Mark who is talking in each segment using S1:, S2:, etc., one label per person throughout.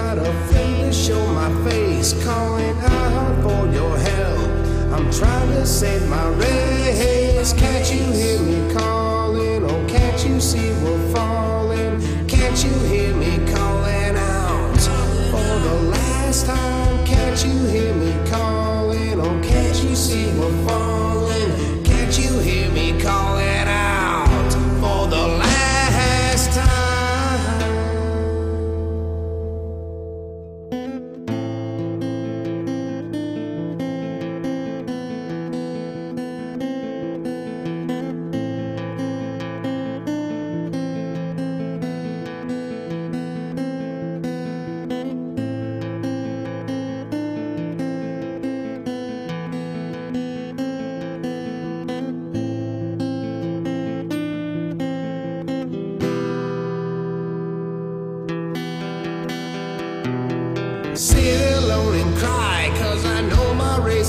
S1: not afraid to show my face, calling out for your help. I'm trying to save my race. Can't you hear me calling? Oh, can't you see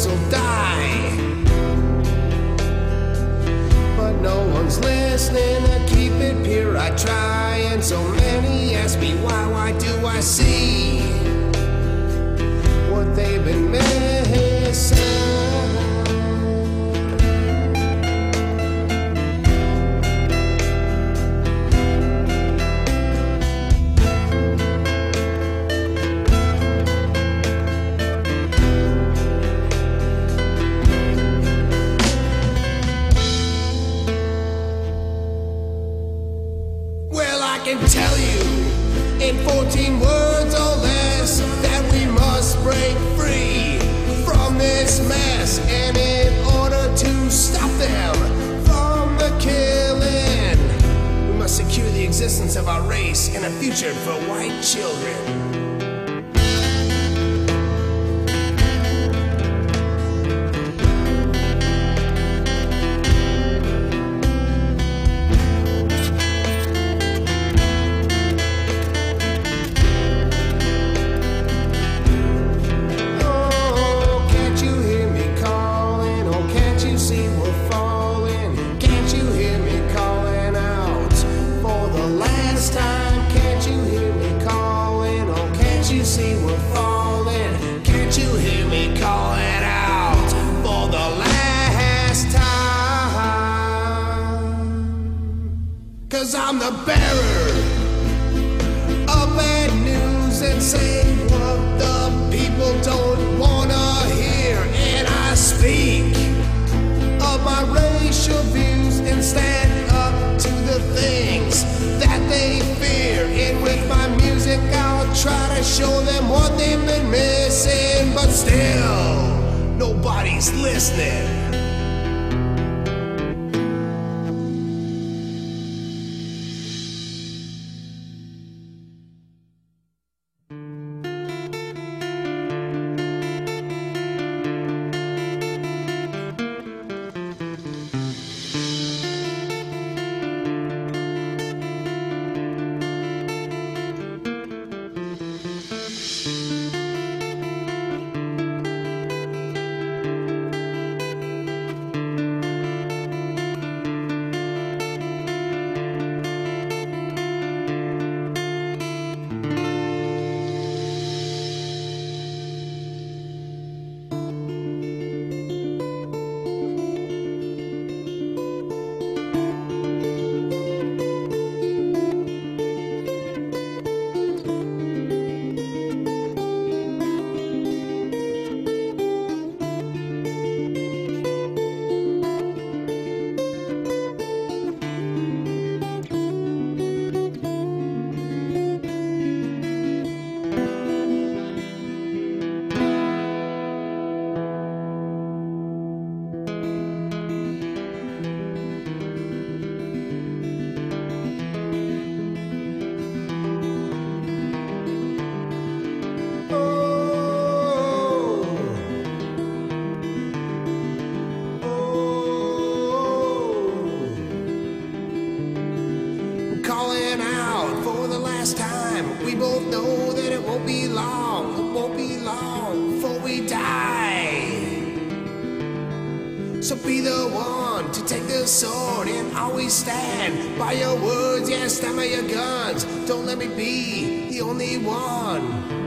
S1: will die. But no one's listening to keep it pure. I try, and so many ask me why, why do I see existence of our race and a future for white children. Cause I'm the bearer of bad news and say what the people don't wanna hear. And I speak of my racial views and stand up to the things that they fear. And with my music, I'll try to show them what they've been missing. But still, nobody's listening. Before we die. So be the one to take the sword and always stand by your words, yeah, stand by your guns. Don't let me be the only one.